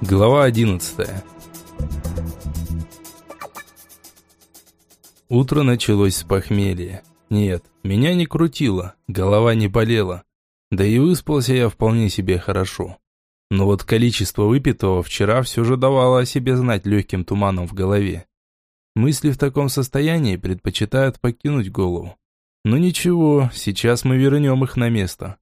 Глава 11. Утро началось с похмелья. Нет, меня не крутило, голова не болела. Да и выспался я вполне себе хорошо. Но вот количество выпитого вчера все же давало о себе знать легким туманом в голове. Мысли в таком состоянии предпочитают покинуть голову. Но ничего, сейчас мы вернем их на место.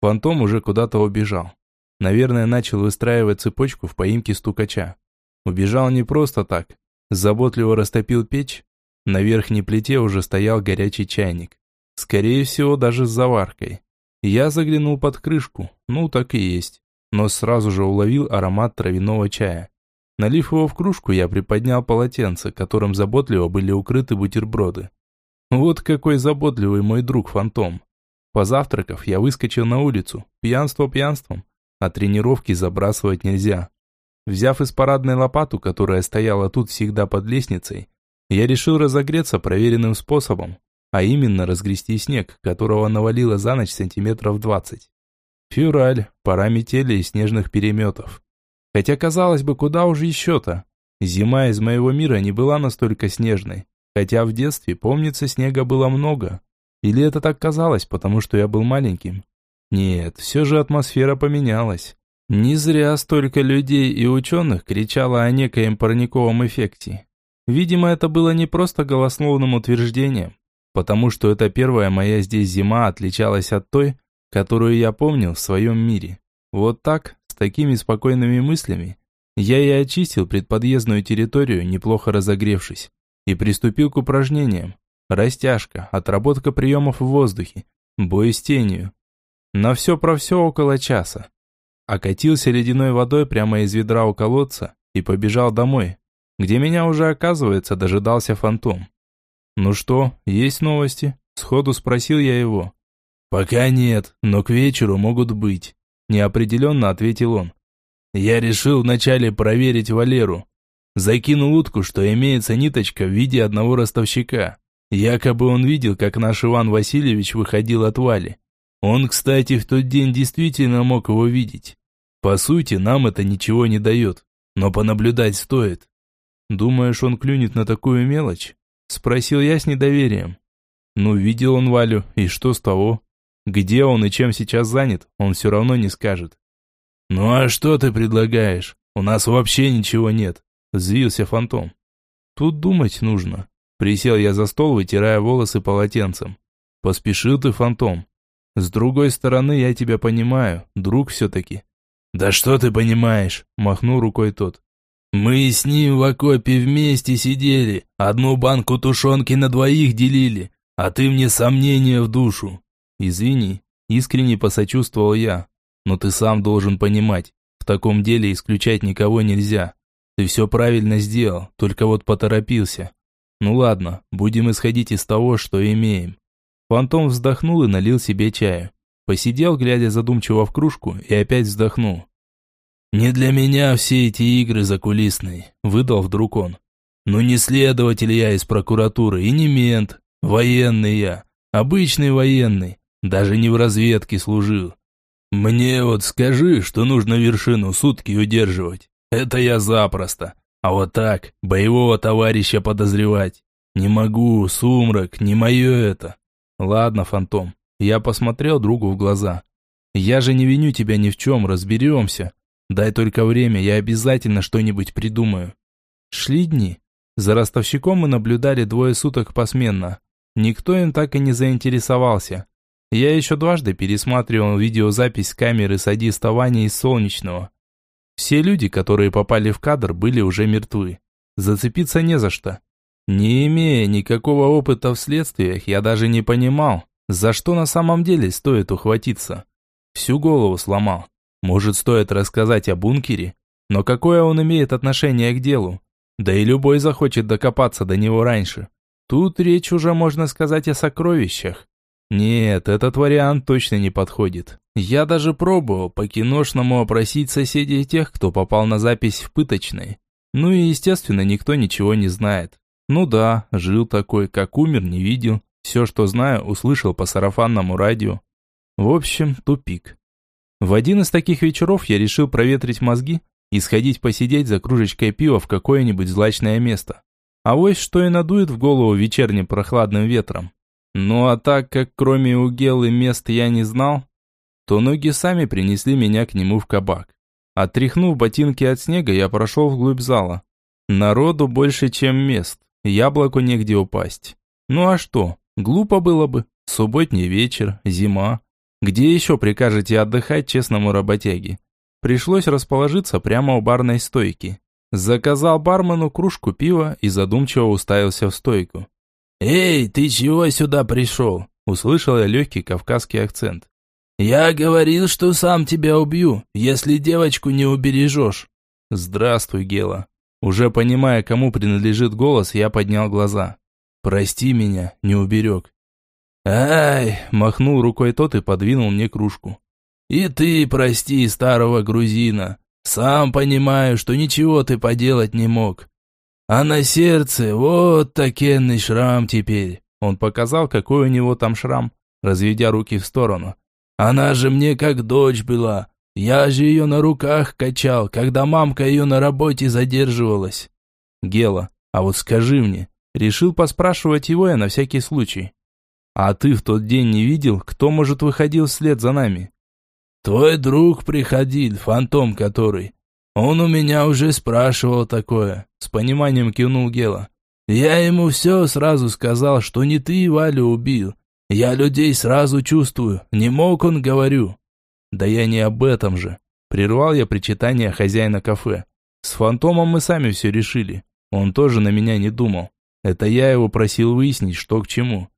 Фантом уже куда-то убежал. Наверное, начал выстраивать цепочку в поимке стукача. Убежал не просто так. Заботливо растопил печь. На верхней плите уже стоял горячий чайник. Скорее всего, даже с заваркой. Я заглянул под крышку. Ну, так и есть. Но сразу же уловил аромат травяного чая. Налив его в кружку, я приподнял полотенце, которым заботливо были укрыты бутерброды. Вот какой заботливый мой друг Фантом. Позавтракав, я выскочил на улицу. Пьянство пьянством а тренировки забрасывать нельзя. Взяв из парадной лопату, которая стояла тут всегда под лестницей, я решил разогреться проверенным способом, а именно разгрести снег, которого навалило за ночь сантиметров двадцать. Февраль, пора метели и снежных переметов. Хотя, казалось бы, куда уже еще-то? Зима из моего мира не была настолько снежной, хотя в детстве, помнится, снега было много. Или это так казалось, потому что я был маленьким? Нет, все же атмосфера поменялась. Не зря столько людей и ученых кричало о некоем парниковом эффекте. Видимо, это было не просто голословным утверждением, потому что эта первая моя здесь зима отличалась от той, которую я помнил в своем мире. Вот так, с такими спокойными мыслями, я и очистил предподъездную территорию, неплохо разогревшись, и приступил к упражнениям. Растяжка, отработка приемов в воздухе, бой с тенью, на все про все около часа. Окатился ледяной водой прямо из ведра у колодца и побежал домой, где меня уже, оказывается, дожидался фантом. «Ну что, есть новости?» – сходу спросил я его. «Пока нет, но к вечеру могут быть», – неопределенно ответил он. «Я решил вначале проверить Валеру. Закинул утку, что имеется ниточка в виде одного ростовщика. Якобы он видел, как наш Иван Васильевич выходил от Вали. Он, кстати, в тот день действительно мог его видеть. По сути, нам это ничего не дает, но понаблюдать стоит. Думаешь, он клюнет на такую мелочь? Спросил я с недоверием. Ну, видел он Валю, и что с того? Где он и чем сейчас занят, он все равно не скажет. Ну а что ты предлагаешь? У нас вообще ничего нет. Взвился фантом. Тут думать нужно. Присел я за стол, вытирая волосы полотенцем. Поспешил ты, фантом. С другой стороны, я тебя понимаю, друг все-таки. Да что ты понимаешь, махнул рукой тот. Мы с ним в окопе вместе сидели, одну банку тушенки на двоих делили, а ты мне сомнения в душу. Извини, искренне посочувствовал я, но ты сам должен понимать, в таком деле исключать никого нельзя. Ты все правильно сделал, только вот поторопился. Ну ладно, будем исходить из того, что имеем. Фантом вздохнул и налил себе чаю. Посидел, глядя задумчиво в кружку, и опять вздохнул. «Не для меня все эти игры закулисные», – выдал вдруг он. «Ну не следователь я из прокуратуры и не мент. Военный я, обычный военный, даже не в разведке служил. Мне вот скажи, что нужно вершину сутки удерживать. Это я запросто. А вот так, боевого товарища подозревать. Не могу, сумрак, не мое это. Ладно, фантом. Я посмотрел другу в глаза. Я же не виню тебя ни в чем, разберемся. Дай только время, я обязательно что-нибудь придумаю. Шли дни. За ростовщиком мы наблюдали двое суток посменно. Никто им так и не заинтересовался. Я еще дважды пересматривал видеозапись камеры садиста Вани из Солнечного. Все люди, которые попали в кадр, были уже мертвы. Зацепиться не за что. Не имея никакого опыта в следствиях, я даже не понимал, за что на самом деле стоит ухватиться. Всю голову сломал. Может, стоит рассказать о бункере? Но какое он имеет отношение к делу? Да и любой захочет докопаться до него раньше. Тут речь уже, можно сказать, о сокровищах. Нет, этот вариант точно не подходит. Я даже пробовал по-киношному опросить соседей тех, кто попал на запись в пыточной. Ну и, естественно, никто ничего не знает. Ну да, жил такой, как умер, не видел. Все, что знаю, услышал по сарафанному радио. В общем, тупик. В один из таких вечеров я решил проветрить мозги, и сходить посидеть за кружечкой пива в какое-нибудь злачное место. А вось что и надует в голову вечерним прохладным ветром. Ну а так как кроме у Гелы мест я не знал, то ноги сами принесли меня к нему в кабак. Отряхнув ботинки от снега, я прошел вглубь зала. Народу больше, чем мест, яблоку негде упасть. Ну а что, глупо было бы, субботний вечер, зима. Где еще прикажете отдыхать честному работяге? Пришлось расположиться прямо у барной стойки. Заказал бармену кружку пива и задумчиво уставился в стойку. «Эй, ты чего сюда пришел?» Услышал я легкий кавказский акцент. «Я говорил, что сам тебя убью, если девочку не убережешь». «Здравствуй, Гела». Уже понимая, кому принадлежит голос, я поднял глаза. «Прости меня, не уберег». «Ай!» – махнул рукой тот и подвинул мне кружку. «И ты прости старого грузина. Сам понимаю, что ничего ты поделать не мог. А на сердце вот такенный шрам теперь». Он показал, какой у него там шрам, разведя руки в сторону. «Она же мне как дочь была. Я же ее на руках качал, когда мамка ее на работе задерживалась». «Гела, а вот скажи мне». Решил поспрашивать его я на всякий случай. «А ты в тот день не видел, кто, может, выходил вслед за нами?» Твой друг приходил, фантом который. Он у меня уже спрашивал такое. С пониманием кивнул Гела. Я ему все сразу сказал, что не ты Валю убил. Я людей сразу чувствую. Не мог он, говорю. Да я не об этом же. Прервал я причитание хозяина кафе. С фантомом мы сами все решили. Он тоже на меня не думал. Это я его просил выяснить, что к чему.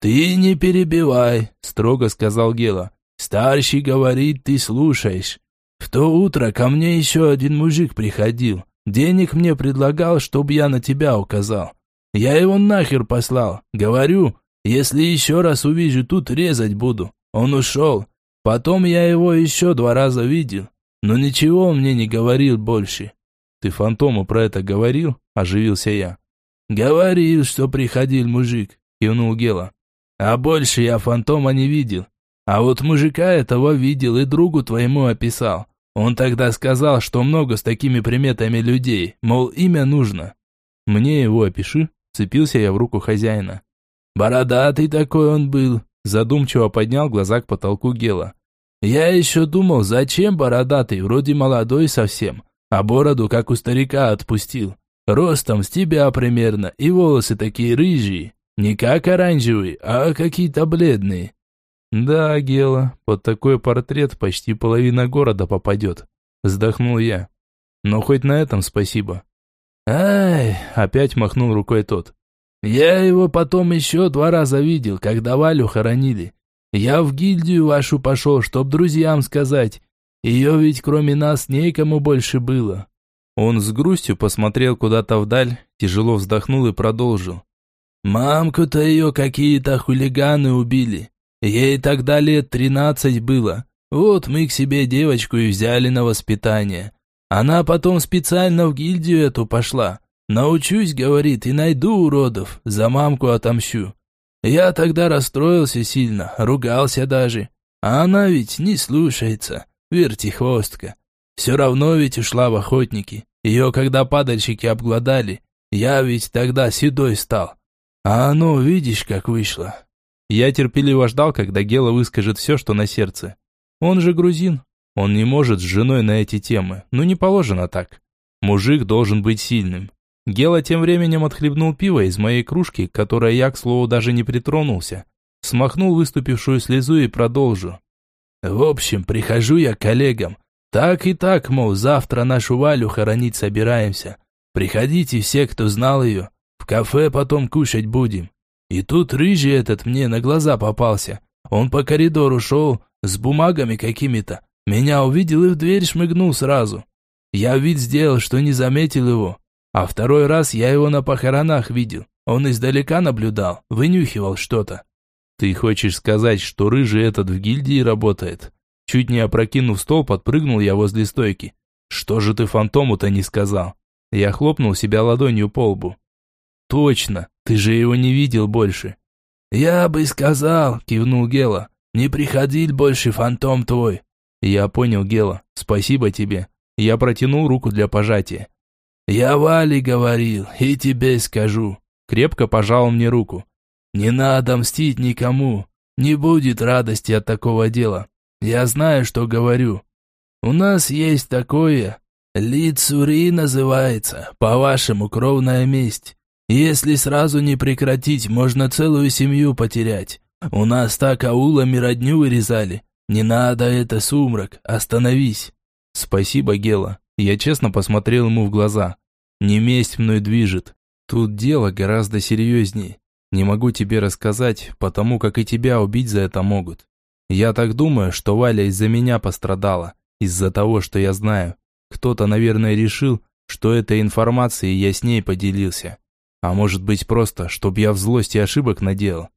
«Ты не перебивай», — строго сказал Гела. Старший говорит, ты слушаешь. В то утро ко мне еще один мужик приходил. Денег мне предлагал, чтобы я на тебя указал. Я его нахер послал. Говорю, если еще раз увижу тут, резать буду. Он ушел. Потом я его еще два раза видел. Но ничего он мне не говорил больше. Ты фантому про это говорил? Оживился я. Говорил, что приходил мужик, кивнул Гела. А больше я фантома не видел. А вот мужика этого видел и другу твоему описал. Он тогда сказал, что много с такими приметами людей, мол, имя нужно. Мне его опиши, цепился я в руку хозяина. Бородатый такой он был, задумчиво поднял глаза к потолку Гела. Я еще думал, зачем бородатый, вроде молодой совсем, а бороду, как у старика, отпустил. Ростом с тебя примерно, и волосы такие рыжие, не как оранжевые, а какие-то бледные. «Да, Гела, под такой портрет почти половина города попадет», – вздохнул я. «Но хоть на этом спасибо». «Ай!» – опять махнул рукой тот. «Я его потом еще два раза видел, когда Валю хоронили. Я в гильдию вашу пошел, чтоб друзьям сказать. Ее ведь кроме нас некому больше было». Он с грустью посмотрел куда-то вдаль, тяжело вздохнул и продолжил. «Мамку-то ее какие-то хулиганы убили. Ей тогда лет тринадцать было. Вот мы к себе девочку и взяли на воспитание. Она потом специально в гильдию эту пошла. Научусь, говорит, и найду уродов, за мамку отомщу. Я тогда расстроился сильно, ругался даже. А она ведь не слушается, вертихвостка. Все равно ведь ушла в охотники. Ее когда падальщики обглодали, я ведь тогда седой стал. А оно, видишь, как вышло. Я терпеливо ждал, когда Гела выскажет все, что на сердце. Он же грузин. Он не может с женой на эти темы. Ну не положено так. Мужик должен быть сильным. Гела тем временем отхлебнул пиво из моей кружки, которой я, к слову, даже не притронулся. Смахнул выступившую слезу и продолжил. В общем, прихожу я к коллегам. Так и так, мол, завтра нашу Валю хоронить собираемся. Приходите все, кто знал ее. В кафе потом кушать будем. И тут рыжий этот мне на глаза попался. Он по коридору шел, с бумагами какими-то. Меня увидел и в дверь шмыгнул сразу. Я вид сделал, что не заметил его. А второй раз я его на похоронах видел. Он издалека наблюдал, вынюхивал что-то. Ты хочешь сказать, что рыжий этот в гильдии работает? Чуть не опрокинув стол, подпрыгнул я возле стойки. Что же ты фантому-то не сказал? Я хлопнул себя ладонью по лбу. Точно, ты же его не видел больше. Я бы сказал, кивнул Гела. Не приходил больше фантом твой. Я понял, Гела. Спасибо тебе. Я протянул руку для пожатия. «Я Вале говорил, и тебе скажу». Крепко пожал мне руку. «Не надо мстить никому. Не будет радости от такого дела. Я знаю, что говорю. У нас есть такое. Лицури называется, по-вашему, кровная месть. Если сразу не прекратить, можно целую семью потерять. У нас так аулами родню вырезали. Не надо это, сумрак, остановись. Спасибо, Гела. Я честно посмотрел ему в глаза. Не месть мной движет. Тут дело гораздо серьезнее. Не могу тебе рассказать, потому как и тебя убить за это могут. Я так думаю, что Валя из-за меня пострадала, из-за того, что я знаю. Кто-то, наверное, решил, что этой информацией я с ней поделился. А может быть просто, чтоб я в злости ошибок наделал.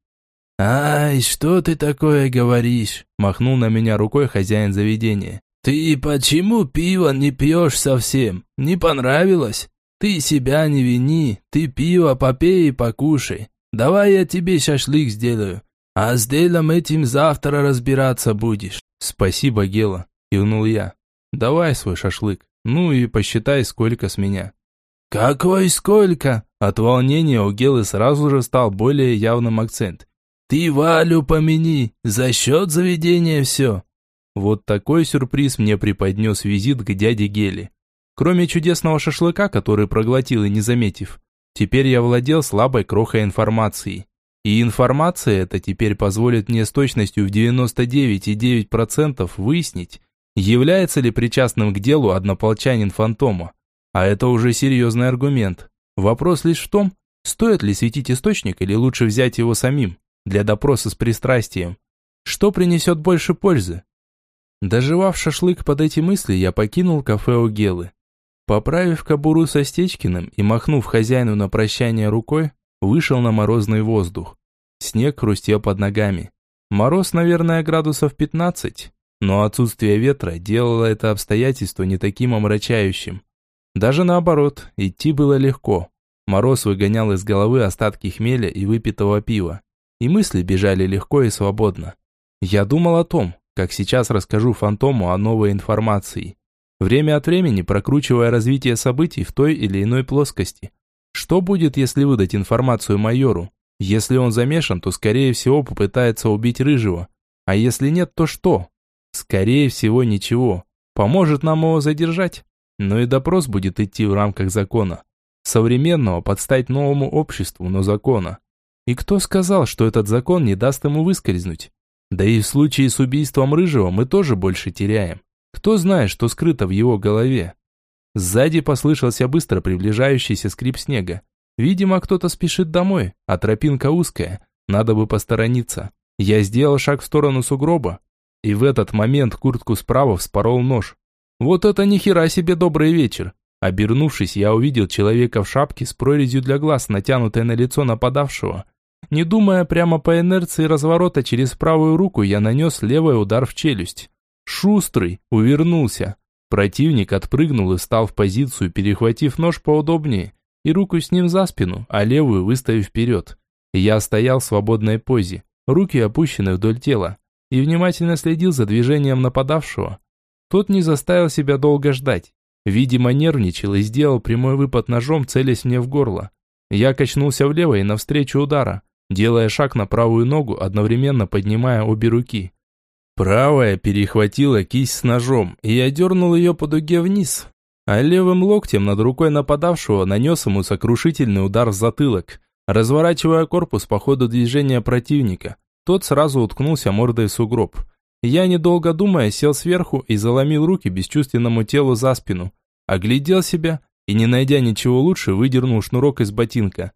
«Ай, что ты такое говоришь?» – махнул на меня рукой хозяин заведения. «Ты почему пиво не пьешь совсем? Не понравилось? Ты себя не вини, ты пиво попей и покушай. Давай я тебе шашлык сделаю, а с делом этим завтра разбираться будешь». «Спасибо, Гела», – кивнул я. «Давай свой шашлык, ну и посчитай, сколько с меня». «Какой сколько?» От волнения у Гелы сразу же стал более явным акцент. «Ты Валю помяни, за счет заведения все». Вот такой сюрприз мне преподнес визит к дяде Геле. Кроме чудесного шашлыка, который проглотил и не заметив, теперь я владел слабой крохой информацией. И информация эта теперь позволит мне с точностью в 99,9% выяснить, является ли причастным к делу однополчанин фантома. А это уже серьезный аргумент. Вопрос лишь в том, стоит ли светить источник или лучше взять его самим для допроса с пристрастием. Что принесет больше пользы? Доживав шашлык под эти мысли, я покинул кафе у Гелы. Поправив кобуру со Стечкиным и махнув хозяину на прощание рукой, вышел на морозный воздух. Снег хрустел под ногами. Мороз, наверное, градусов 15, но отсутствие ветра делало это обстоятельство не таким омрачающим. Даже наоборот, идти было легко. Мороз выгонял из головы остатки хмеля и выпитого пива и мысли бежали легко и свободно. Я думал о том, как сейчас расскажу фантому о новой информации, время от времени прокручивая развитие событий в той или иной плоскости. Что будет, если выдать информацию майору? Если он замешан, то скорее всего попытается убить Рыжего. А если нет, то что? Скорее всего ничего. Поможет нам его задержать. Но и допрос будет идти в рамках закона. Современного подстать новому обществу, но закона. И кто сказал, что этот закон не даст ему выскользнуть? Да и в случае с убийством Рыжего мы тоже больше теряем. Кто знает, что скрыто в его голове? Сзади послышался быстро приближающийся скрип снега. Видимо, кто-то спешит домой, а тропинка узкая. Надо бы посторониться. Я сделал шаг в сторону сугроба, и в этот момент куртку справа вспорол нож. Вот это ни хера себе добрый вечер. Обернувшись, я увидел человека в шапке с прорезью для глаз, натянутой на лицо нападавшего. Не думая прямо по инерции разворота через правую руку, я нанес левый удар в челюсть. Шустрый, увернулся. Противник отпрыгнул и стал в позицию, перехватив нож поудобнее, и руку с ним за спину, а левую выставив вперед. Я стоял в свободной позе, руки опущены вдоль тела, и внимательно следил за движением нападавшего. Тот не заставил себя долго ждать. Видимо, нервничал и сделал прямой выпад ножом, целясь мне в горло. Я качнулся влево и навстречу удара, делая шаг на правую ногу, одновременно поднимая обе руки. Правая перехватила кисть с ножом, и я дернул ее по дуге вниз, а левым локтем над рукой нападавшего нанес ему сокрушительный удар в затылок, разворачивая корпус по ходу движения противника. Тот сразу уткнулся мордой в сугроб. Я, недолго думая, сел сверху и заломил руки бесчувственному телу за спину, оглядел себя и, не найдя ничего лучше, выдернул шнурок из ботинка.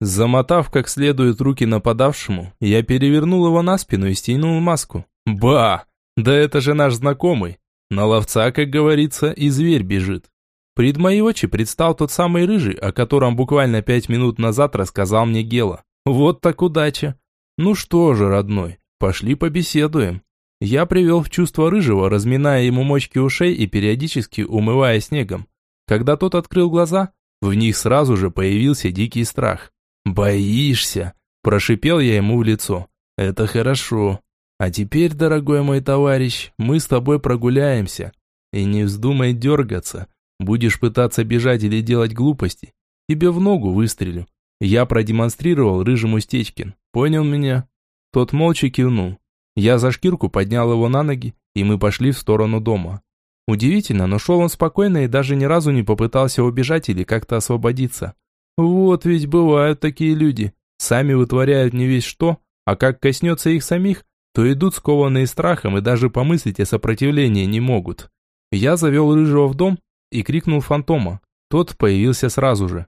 Замотав как следует руки нападавшему, я перевернул его на спину и стянул маску. Ба! Да это же наш знакомый. На ловца, как говорится, и зверь бежит. Пред мои очи предстал тот самый рыжий, о котором буквально пять минут назад рассказал мне Гела. Вот так удача. Ну что же, родной, пошли побеседуем. Я привел в чувство рыжего, разминая ему мочки ушей и периодически умывая снегом. Когда тот открыл глаза, в них сразу же появился дикий страх. «Боишься?» – прошипел я ему в лицо. «Это хорошо. А теперь, дорогой мой товарищ, мы с тобой прогуляемся. И не вздумай дергаться. Будешь пытаться бежать или делать глупости. Тебе в ногу выстрелю. Я продемонстрировал рыжему Стечкин. Понял меня? Тот молча кивнул. Я за шкирку поднял его на ноги, и мы пошли в сторону дома. Удивительно, но шел он спокойно и даже ни разу не попытался убежать или как-то освободиться. Вот ведь бывают такие люди. Сами вытворяют не весь что, а как коснется их самих, то идут скованные страхом и даже помыслить о сопротивлении не могут. Я завел Рыжего в дом и крикнул фантома. Тот появился сразу же.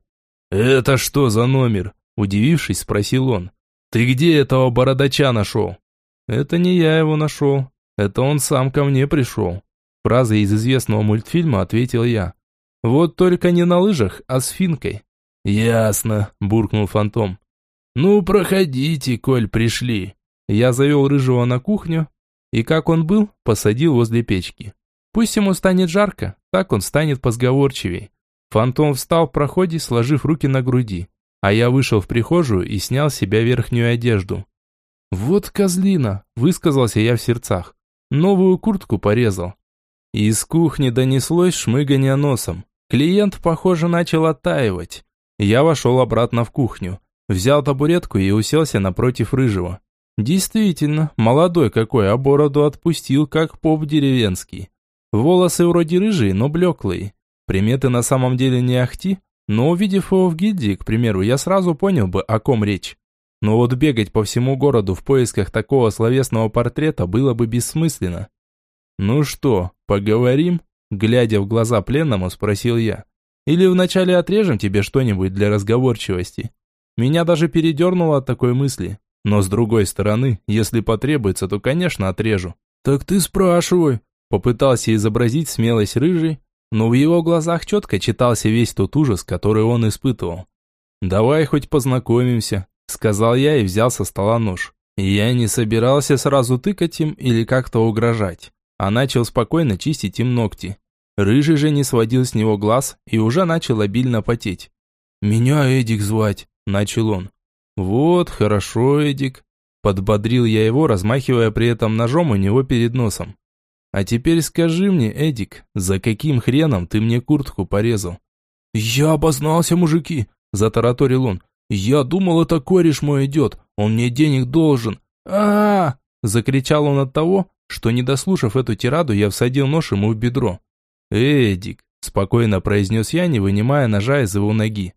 «Это что за номер?» Удивившись, спросил он. «Ты где этого бородача нашел?» «Это не я его нашел. Это он сам ко мне пришел». Фраза из известного мультфильма ответил я. «Вот только не на лыжах, а с финкой». «Ясно», – буркнул фантом. «Ну, проходите, коль пришли». Я завел рыжего на кухню, и как он был, посадил возле печки. Пусть ему станет жарко, так он станет позговорчивей. Фантом встал в проходе, сложив руки на груди, а я вышел в прихожую и снял с себя верхнюю одежду. «Вот козлина», – высказался я в сердцах. Новую куртку порезал. Из кухни донеслось шмыганье носом. Клиент, похоже, начал оттаивать. Я вошел обратно в кухню, взял табуретку и уселся напротив рыжего. Действительно, молодой какой, а бороду отпустил, как поп деревенский. Волосы вроде рыжие, но блеклые. Приметы на самом деле не ахти, но увидев его в гильдии, к примеру, я сразу понял бы, о ком речь. Но вот бегать по всему городу в поисках такого словесного портрета было бы бессмысленно. «Ну что, поговорим?» Глядя в глаза пленному, спросил я. «Или вначале отрежем тебе что-нибудь для разговорчивости?» Меня даже передернуло от такой мысли. Но с другой стороны, если потребуется, то, конечно, отрежу. «Так ты спрашивай!» Попытался изобразить смелость рыжий, но в его глазах четко читался весь тот ужас, который он испытывал. «Давай хоть познакомимся», — сказал я и взял со стола нож. Я не собирался сразу тыкать им или как-то угрожать а начал спокойно чистить им ногти. Рыжий же не сводил с него глаз и уже начал обильно потеть. «Меня Эдик звать», – начал он. «Вот, хорошо, Эдик», – подбодрил я его, размахивая при этом ножом у него перед носом. «А теперь скажи мне, Эдик, за каким хреном ты мне куртку порезал?» «Я обознался, мужики», – затараторил он. «Я думал, это кореш мой идет, он мне денег должен». А, -а, -а, -а закричал он от того, что, не дослушав эту тираду, я всадил нож ему в бедро. «Эдик», – спокойно произнес я, не вынимая ножа из его ноги.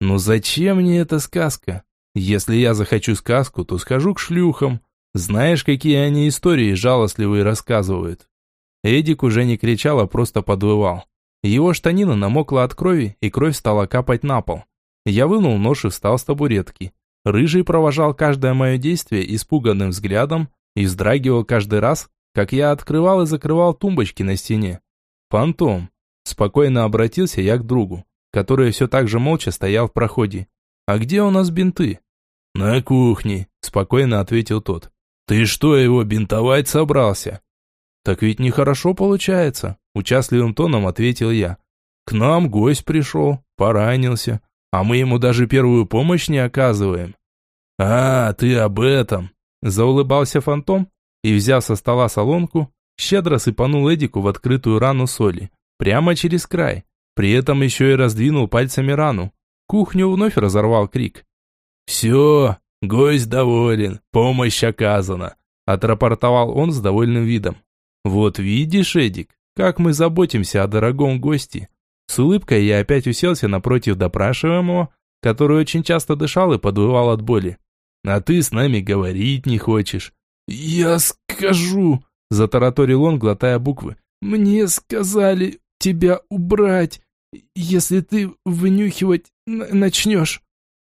«Ну зачем мне эта сказка? Если я захочу сказку, то схожу к шлюхам. Знаешь, какие они истории жалостливые рассказывают?» Эдик уже не кричал, а просто подвывал. Его штанина намокла от крови, и кровь стала капать на пол. Я вынул нож и встал с табуретки. Рыжий провожал каждое мое действие испуганным взглядом, и вздрагивал каждый раз, как я открывал и закрывал тумбочки на стене. «Фантом!» Спокойно обратился я к другу, который все так же молча стоял в проходе. «А где у нас бинты?» «На кухне», – спокойно ответил тот. «Ты что, его бинтовать собрался?» «Так ведь нехорошо получается», – участливым тоном ответил я. «К нам гость пришел, поранился, а мы ему даже первую помощь не оказываем». «А, ты об этом», Заулыбался фантом и, взяв со стола солонку, щедро сыпанул Эдику в открытую рану соли, прямо через край. При этом еще и раздвинул пальцами рану. Кухню вновь разорвал крик. «Все, гость доволен, помощь оказана», отрапортовал он с довольным видом. «Вот видишь, Эдик, как мы заботимся о дорогом госте». С улыбкой я опять уселся напротив допрашиваемого, который очень часто дышал и подвывал от боли. А ты с нами говорить не хочешь». «Я скажу», – затараторил он, глотая буквы. «Мне сказали тебя убрать, если ты вынюхивать начнешь».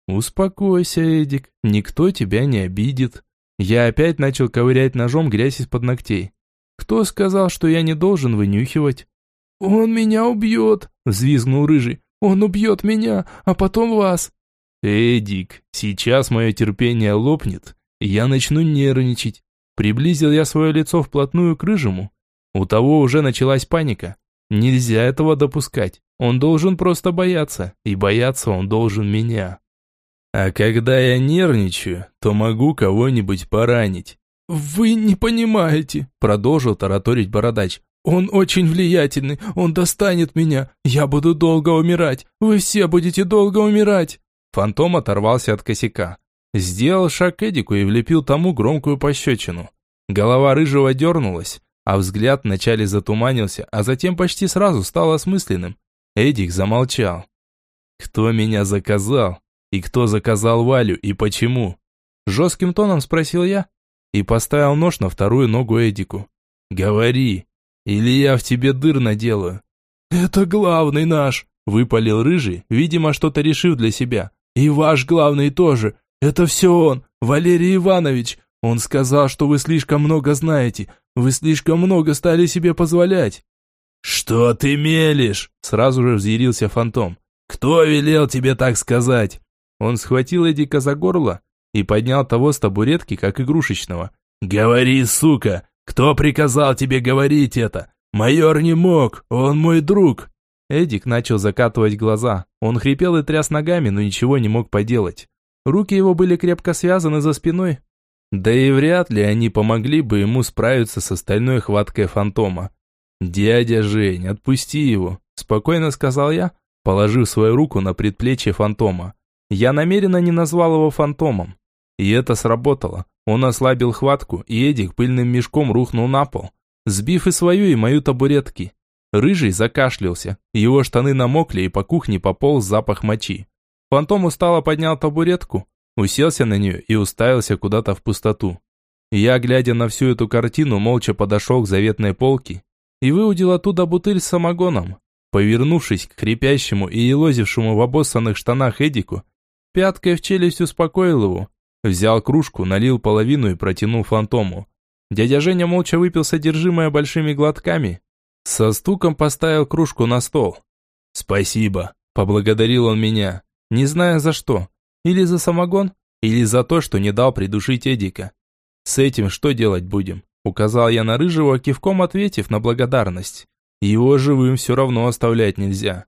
«Успокойся, Эдик, никто тебя не обидит». Я опять начал ковырять ножом грязь из-под ногтей. «Кто сказал, что я не должен вынюхивать?» «Он меня убьет», – взвизгнул Рыжий. «Он убьет меня, а потом вас». «Эдик, сейчас мое терпение лопнет, я начну нервничать». Приблизил я свое лицо вплотную к рыжему. У того уже началась паника. Нельзя этого допускать. Он должен просто бояться, и бояться он должен меня. А когда я нервничаю, то могу кого-нибудь поранить. «Вы не понимаете», – продолжил тараторить бородач. Он очень влиятельный, он достанет меня. Я буду долго умирать. Вы все будете долго умирать. Фантом оторвался от косяка. Сделал шаг к Эдику и влепил тому громкую пощечину. Голова рыжего дернулась, а взгляд вначале затуманился, а затем почти сразу стал осмысленным. Эдик замолчал. «Кто меня заказал? И кто заказал Валю, и почему?» Жестким тоном спросил я и поставил нож на вторую ногу Эдику. «Говори, или я в тебе дыр наделаю». «Это главный наш», – выпалил Рыжий, видимо, что-то решив для себя. «И ваш главный тоже. Это все он, Валерий Иванович. Он сказал, что вы слишком много знаете. Вы слишком много стали себе позволять». «Что ты мелешь?» – сразу же взъярился фантом. «Кто велел тебе так сказать?» Он схватил Эдика за горло и поднял того с табуретки, как игрушечного. «Говори, сука! Кто приказал тебе говорить это? Майор не мог, он мой друг!» Эдик начал закатывать глаза. Он хрипел и тряс ногами, но ничего не мог поделать. Руки его были крепко связаны за спиной. Да и вряд ли они помогли бы ему справиться с остальной хваткой фантома. «Дядя Жень, отпусти его», – спокойно сказал я, положив свою руку на предплечье фантома. Я намеренно не назвал его фантомом. И это сработало. Он ослабил хватку, и Эдик пыльным мешком рухнул на пол, сбив и свою, и мою табуретки. Рыжий закашлялся, его штаны намокли, и по кухне пополз запах мочи. Фантом устало поднял табуретку, уселся на нее и уставился куда-то в пустоту. Я, глядя на всю эту картину, молча подошел к заветной полке и выудил оттуда бутыль с самогоном. Повернувшись к хрипящему и елозившему в обоссанных штанах Эдику, пяткой в челюсть успокоил его. Взял кружку, налил половину и протянул фантому. Дядя Женя молча выпил содержимое большими глотками. Со стуком поставил кружку на стол. «Спасибо», – поблагодарил он меня, не зная за что. Или за самогон, или за то, что не дал придушить Эдика. «С этим что делать будем?» – указал я на Рыжего, кивком ответив на благодарность. «Его живым все равно оставлять нельзя».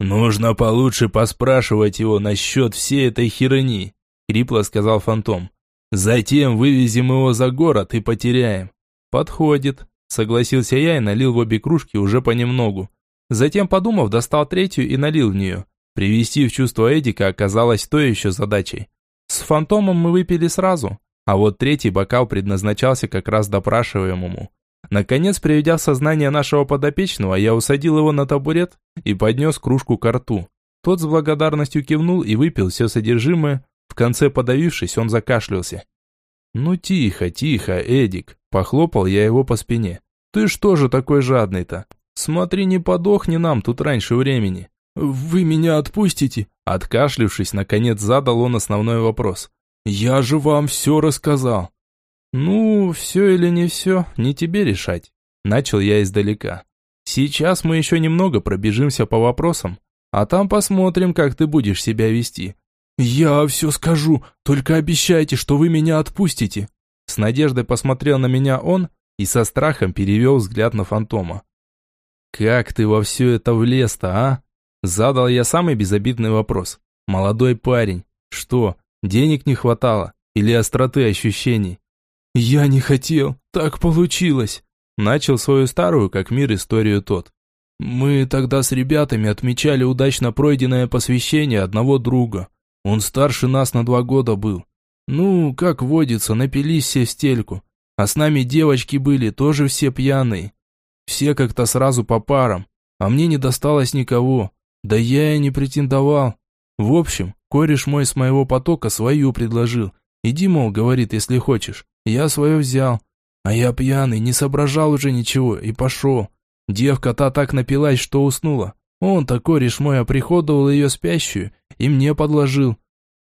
«Нужно получше поспрашивать его насчет всей этой херни», – хрипло сказал Фантом. «Затем вывезем его за город и потеряем». «Подходит», – согласился я и налил в обе кружки уже понемногу. Затем, подумав, достал третью и налил в нее. Привести в чувство Эдика оказалось той еще задачей. С Фантомом мы выпили сразу, а вот третий бокал предназначался как раз допрашиваемому. Наконец, приведя в сознание нашего подопечного, я усадил его на табурет и поднес кружку к рту. Тот с благодарностью кивнул и выпил все содержимое. В конце подавившись, он закашлялся. «Ну тихо, тихо, Эдик!» – похлопал я его по спине. «Ты что же такой жадный-то? Смотри, не подохни нам тут раньше времени!» «Вы меня отпустите?» Откашлившись, наконец задал он основной вопрос. «Я же вам все рассказал!» «Ну, все или не все, не тебе решать», – начал я издалека. «Сейчас мы еще немного пробежимся по вопросам, а там посмотрим, как ты будешь себя вести». «Я все скажу, только обещайте, что вы меня отпустите». С надеждой посмотрел на меня он и со страхом перевел взгляд на фантома. «Как ты во все это влез-то, а?» Задал я самый безобидный вопрос. «Молодой парень, что, денег не хватало? Или остроты ощущений?» «Я не хотел, так получилось», – начал свою старую, как мир, историю тот. «Мы тогда с ребятами отмечали удачно пройденное посвящение одного друга. Он старше нас на два года был. Ну, как водится, напились все в стельку. А с нами девочки были, тоже все пьяные. Все как-то сразу по парам, а мне не досталось никого. Да я и не претендовал. В общем, кореш мой с моего потока свою предложил. Иди, мол, говорит, если хочешь. Я свое взял. А я пьяный, не соображал уже ничего и пошел. Девка та так напилась, что уснула. Он такой кореш мой оприходовал ее спящую и мне подложил.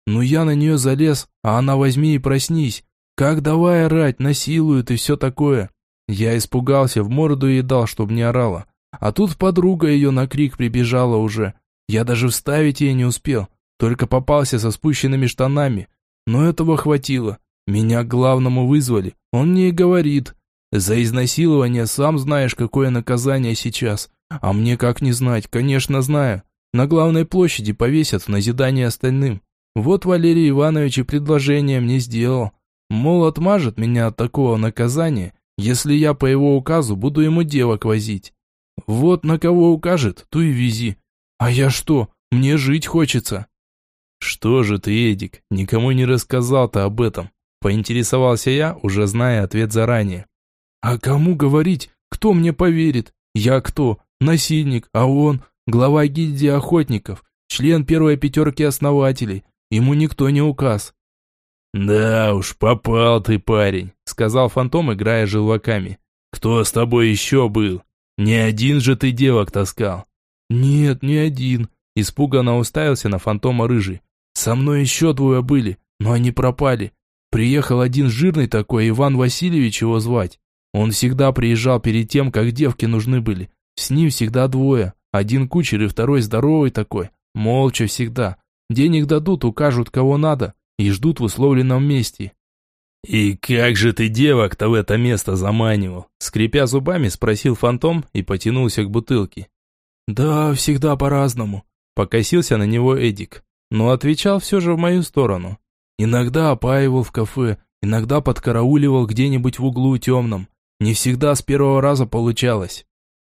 Ну я на нее залез, а она возьми и проснись. Как давай орать, насилуют и все такое. Я испугался, в морду ей дал, чтобы не орала. А тут подруга ее на крик прибежала уже. Я даже вставить ей не успел, только попался со спущенными штанами. Но этого хватило. Меня к главному вызвали. Он мне и говорит. За изнасилование сам знаешь, какое наказание сейчас. А мне как не знать, конечно знаю. На главной площади повесят в назидание остальным. Вот Валерий Иванович и предложение мне сделал. Мол, отмажет меня от такого наказания Если я по его указу буду ему девок возить. Вот на кого укажет, то и вези. А я что, мне жить хочется. Что же ты, Эдик, никому не рассказал-то об этом? Поинтересовался я, уже зная ответ заранее. А кому говорить? Кто мне поверит? Я кто? Насильник, а он глава гильдии охотников, член первой пятерки основателей. Ему никто не указ. «Да уж, попал ты, парень», — сказал фантом, играя желваками. «Кто с тобой еще был? Не один же ты девок таскал?» «Нет, не один», — испуганно уставился на фантома рыжий. «Со мной еще двое были, но они пропали. Приехал один жирный такой, Иван Васильевич его звать. Он всегда приезжал перед тем, как девки нужны были. С ним всегда двое. Один кучер и второй здоровый такой. Молча всегда. Денег дадут, укажут, кого надо и ждут в условленном месте. «И как же ты девок-то в это место заманивал?» Скрипя зубами, спросил фантом и потянулся к бутылке. «Да, всегда по-разному», – покосился на него Эдик, но отвечал все же в мою сторону. «Иногда опаивал в кафе, иногда подкарауливал где-нибудь в углу темном. Не всегда с первого раза получалось».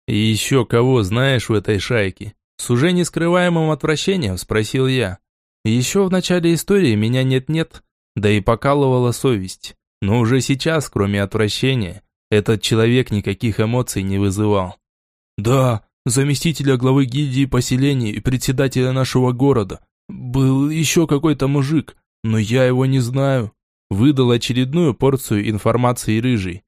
«И еще кого знаешь в этой шайке?» С уже нескрываемым отвращением спросил я. Еще в начале истории меня нет-нет, да и покалывала совесть. Но уже сейчас, кроме отвращения, этот человек никаких эмоций не вызывал. «Да, заместителя главы гильдии поселений и председателя нашего города. Был еще какой-то мужик, но я его не знаю». Выдал очередную порцию информации рыжий.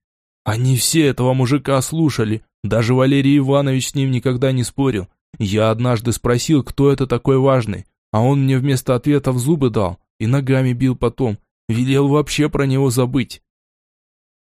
Они все этого мужика слушали, даже Валерий Иванович с ним никогда не спорил. Я однажды спросил, кто это такой важный, а он мне вместо ответа в зубы дал и ногами бил потом. Велел вообще про него забыть.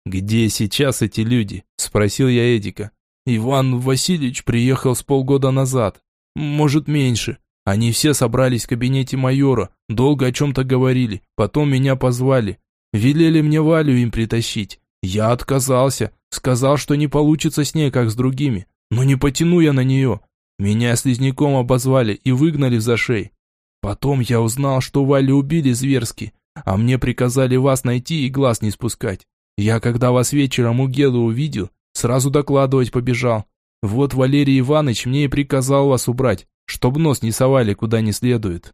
«Где сейчас эти люди?» – спросил я Эдика. «Иван Васильевич приехал с полгода назад. Может, меньше. Они все собрались в кабинете майора, долго о чем-то говорили, потом меня позвали. Велели мне Валю им притащить. Я отказался, сказал, что не получится с ней, как с другими. Но не потяну я на нее. Меня слизняком обозвали и выгнали в зашей. Потом я узнал, что Валю убили зверски, а мне приказали вас найти и глаз не спускать. Я, когда вас вечером у Геды увидел, сразу докладывать побежал. Вот Валерий Иванович мне и приказал вас убрать, чтоб нос не совали куда не следует».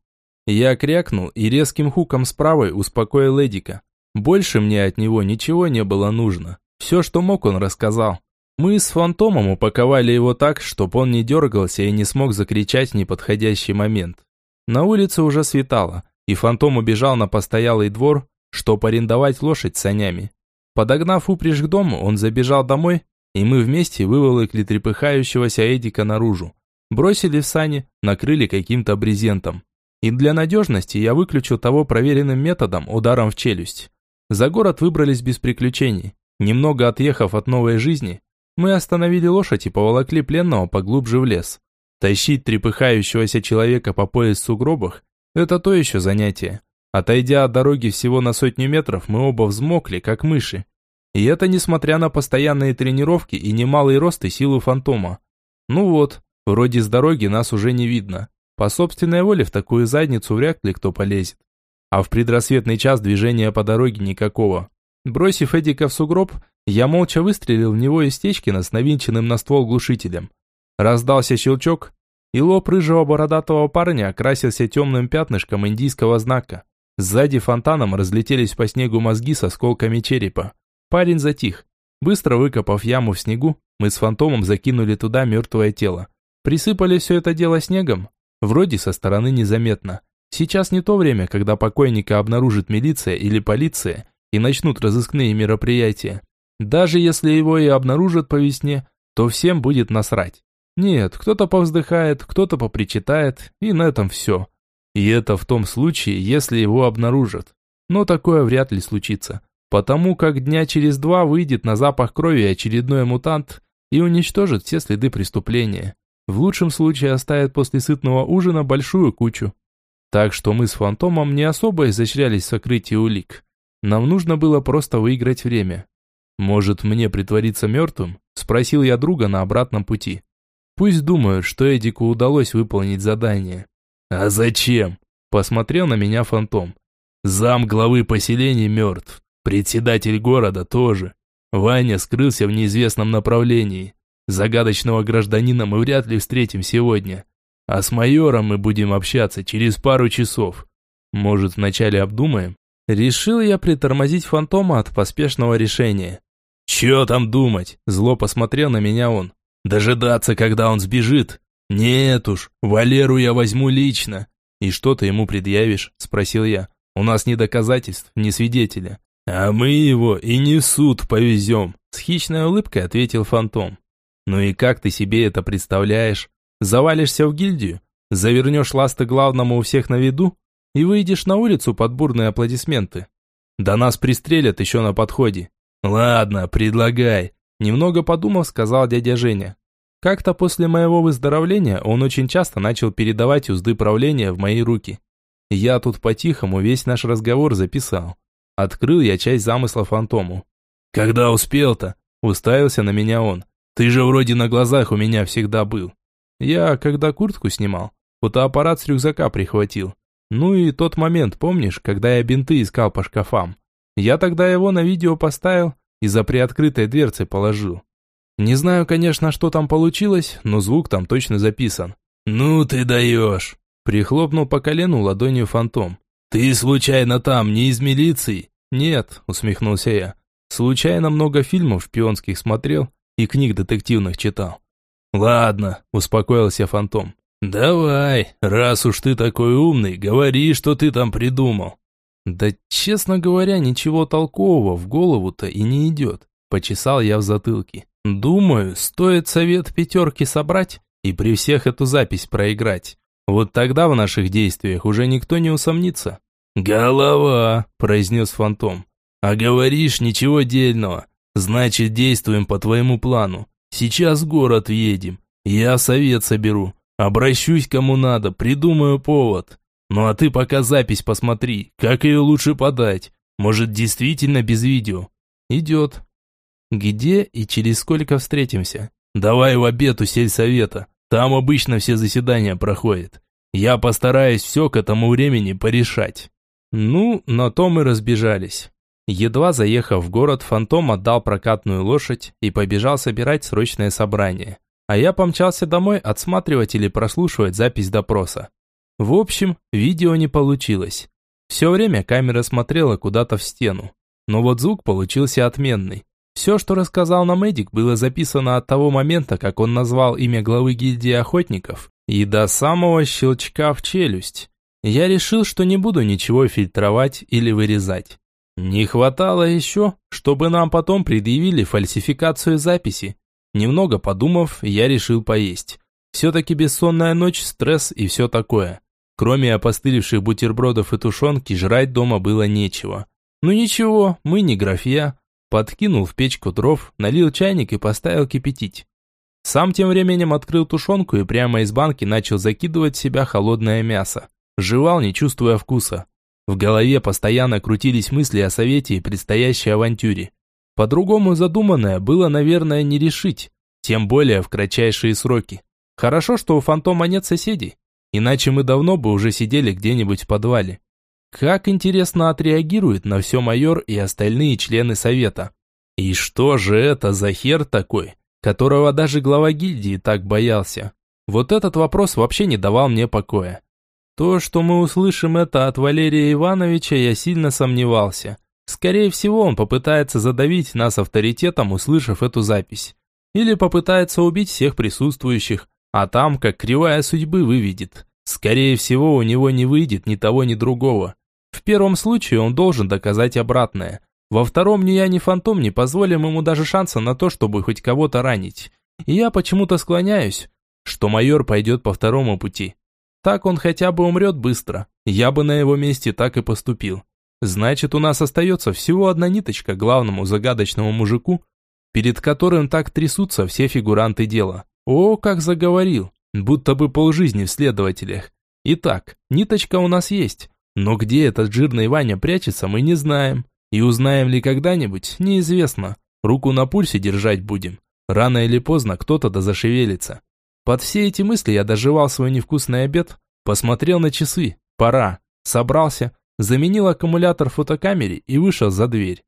Я крякнул и резким хуком с правой успокоил Эдика. Больше мне от него ничего не было нужно. Все, что мог, он рассказал. Мы с фантомом упаковали его так, чтоб он не дергался и не смог закричать в неподходящий момент. На улице уже светало, и фантом убежал на постоялый двор, чтоб арендовать лошадь с санями. Подогнав упряжь к дому, он забежал домой, и мы вместе выволокли трепыхающегося Эдика наружу. Бросили в сани, накрыли каким-то брезентом. И для надежности я выключил того проверенным методом ударом в челюсть. За город выбрались без приключений. Немного отъехав от новой жизни, мы остановили лошадь и поволокли пленного поглубже в лес. Тащить трепыхающегося человека по пояс в сугробах – это то еще занятие. Отойдя от дороги всего на сотню метров, мы оба взмокли, как мыши. И это несмотря на постоянные тренировки и немалый рост и силу фантома. Ну вот, вроде с дороги нас уже не видно. По собственной воле в такую задницу вряд ли кто полезет. А в предрассветный час движения по дороге никакого. Бросив Эдика в сугроб, я молча выстрелил в него из Течкина с навинченным на ствол глушителем. Раздался щелчок, и лоб рыжего бородатого парня окрасился темным пятнышком индийского знака. Сзади фонтаном разлетелись по снегу мозги с осколками черепа. Парень затих. Быстро выкопав яму в снегу, мы с фантомом закинули туда мертвое тело. Присыпали все это дело снегом. Вроде со стороны незаметно. Сейчас не то время, когда покойника обнаружит милиция или полиция и начнут разыскные мероприятия. Даже если его и обнаружат по весне, то всем будет насрать. Нет, кто-то повздыхает, кто-то попричитает, и на этом все. И это в том случае, если его обнаружат. Но такое вряд ли случится, потому как дня через два выйдет на запах крови очередной мутант и уничтожит все следы преступления. В лучшем случае оставит после сытного ужина большую кучу. Так что мы с Фантомом не особо изощрялись в сокрытии улик. Нам нужно было просто выиграть время. «Может, мне притвориться мертвым?» – спросил я друга на обратном пути. Пусть думают, что Эдику удалось выполнить задание. А зачем? Посмотрел на меня фантом. Зам главы поселения мертв. Председатель города тоже. Ваня скрылся в неизвестном направлении. Загадочного гражданина мы вряд ли встретим сегодня. А с майором мы будем общаться через пару часов. Может, вначале обдумаем? Решил я притормозить фантома от поспешного решения. «Чё там думать?» – зло посмотрел на меня он. «Дожидаться, когда он сбежит? Нет уж, Валеру я возьму лично». «И что ты ему предъявишь?» – спросил я. «У нас ни доказательств, ни свидетеля». «А мы его и не в суд повезем», – с хищной улыбкой ответил фантом. «Ну и как ты себе это представляешь? Завалишься в гильдию, завернешь ласты главному у всех на виду и выйдешь на улицу под бурные аплодисменты. Да нас пристрелят еще на подходе. Ладно, предлагай. Немного подумав, сказал дядя Женя. Как-то после моего выздоровления он очень часто начал передавать узды правления в мои руки. Я тут по-тихому весь наш разговор записал. Открыл я часть замысла фантому. «Когда успел-то?» – уставился на меня он. «Ты же вроде на глазах у меня всегда был». Я, когда куртку снимал, фотоаппарат с рюкзака прихватил. Ну и тот момент, помнишь, когда я бинты искал по шкафам? Я тогда его на видео поставил и за приоткрытой дверцей положил. Не знаю, конечно, что там получилось, но звук там точно записан. «Ну ты даешь!» Прихлопнул по колену ладонью фантом. «Ты случайно там, не из милиции?» «Нет», усмехнулся я. «Случайно много фильмов шпионских смотрел и книг детективных читал. «Ладно», – успокоился фантом. «Давай, раз уж ты такой умный, говори, что ты там придумал». «Да, честно говоря, ничего толкового в голову-то и не идет», – почесал я в затылке. «Думаю, стоит совет пятерки собрать и при всех эту запись проиграть. Вот тогда в наших действиях уже никто не усомнится». «Голова», – произнес фантом. «А говоришь ничего дельного. Значит, действуем по твоему плану. Сейчас в город едем. Я совет соберу. Обращусь кому надо, придумаю повод. Ну а ты пока запись посмотри, как ее лучше подать. Может, действительно без видео? Идет. Где и через сколько встретимся? Давай в обед у сельсовета. Там обычно все заседания проходят. Я постараюсь все к этому времени порешать. Ну, на то мы разбежались. Едва заехав в город, Фантом отдал прокатную лошадь и побежал собирать срочное собрание. А я помчался домой отсматривать или прослушивать запись допроса. В общем, видео не получилось. Все время камера смотрела куда-то в стену. Но вот звук получился отменный. Все, что рассказал нам Эдик, было записано от того момента, как он назвал имя главы гильдии охотников, и до самого щелчка в челюсть. Я решил, что не буду ничего фильтровать или вырезать. Не хватало еще, чтобы нам потом предъявили фальсификацию записи. Немного подумав, я решил поесть. Все-таки бессонная ночь, стресс и все такое. Кроме опостылевших бутербродов и тушенки, жрать дома было нечего. Ну ничего, мы не графья. Подкинул в печку дров, налил чайник и поставил кипятить. Сам тем временем открыл тушенку и прямо из банки начал закидывать в себя холодное мясо. Жевал, не чувствуя вкуса. В голове постоянно крутились мысли о совете и предстоящей авантюре. По-другому задуманное было, наверное, не решить, тем более в кратчайшие сроки. Хорошо, что у фантома нет соседей, иначе мы давно бы уже сидели где-нибудь в подвале. Как интересно отреагирует на все майор и остальные члены совета. И что же это за хер такой, которого даже глава гильдии так боялся? Вот этот вопрос вообще не давал мне покоя. То, что мы услышим это от Валерия Ивановича, я сильно сомневался. Скорее всего, он попытается задавить нас авторитетом, услышав эту запись. Или попытается убить всех присутствующих, а там, как кривая судьбы, выведет. Скорее всего, у него не выйдет ни того, ни другого. В первом случае он должен доказать обратное. Во втором ни я, ни фантом не позволим ему даже шанса на то, чтобы хоть кого-то ранить. И я почему-то склоняюсь, что майор пойдет по второму пути. Так он хотя бы умрет быстро. Я бы на его месте так и поступил. Значит, у нас остается всего одна ниточка главному загадочному мужику, перед которым так трясутся все фигуранты дела. О, как заговорил, будто бы полжизни в следователях. Итак, ниточка у нас есть, но где этот жирный Ваня прячется, мы не знаем. И узнаем ли когда-нибудь, неизвестно. Руку на пульсе держать будем. Рано или поздно кто-то да зашевелится. Под все эти мысли я доживал свой невкусный обед, посмотрел на часы, пора, собрался, заменил аккумулятор фотокамере и вышел за дверь.